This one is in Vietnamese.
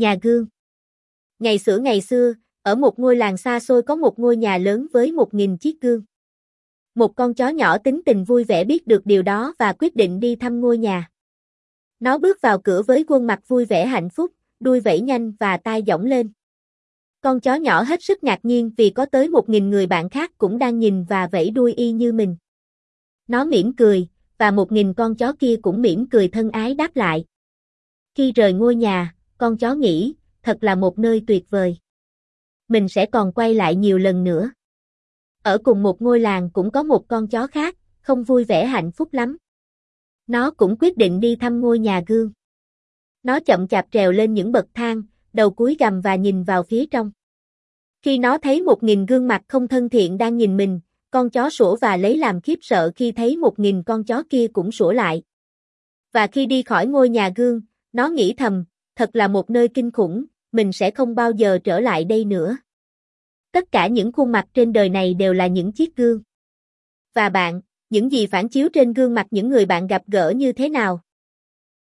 Nhà gương Ngày xưa ngày xưa, ở một ngôi làng xa xôi có một ngôi nhà lớn với một nghìn chiếc gương. Một con chó nhỏ tính tình vui vẻ biết được điều đó và quyết định đi thăm ngôi nhà. Nó bước vào cửa với khuôn mặt vui vẻ hạnh phúc, đuôi vẫy nhanh và tai giỏng lên. Con chó nhỏ hết sức ngạc nhiên vì có tới một nghìn người bạn khác cũng đang nhìn và vẫy đuôi y như mình. Nó mỉm cười, và một nghìn con chó kia cũng mỉm cười thân ái đáp lại. Khi rời ngôi nhà, con chó nghĩ, thật là một nơi tuyệt vời. Mình sẽ còn quay lại nhiều lần nữa. Ở cùng một ngôi làng cũng có một con chó khác, không vui vẻ hạnh phúc lắm. Nó cũng quyết định đi thăm ngôi nhà gương. Nó chậm chạp trèo lên những bậc thang, đầu cúi gầm và nhìn vào phía trong. Khi nó thấy một nghìn gương mặt không thân thiện đang nhìn mình, con chó sủa và lấy làm khiếp sợ khi thấy một nghìn con chó kia cũng sủa lại. Và khi đi khỏi ngôi nhà gương, nó nghĩ thầm, thật là một nơi kinh khủng, mình sẽ không bao giờ trở lại đây nữa. Tất cả những khuôn mặt trên đời này đều là những chiếc gương. Và bạn, những gì phản chiếu trên gương mặt những người bạn gặp gỡ như thế nào?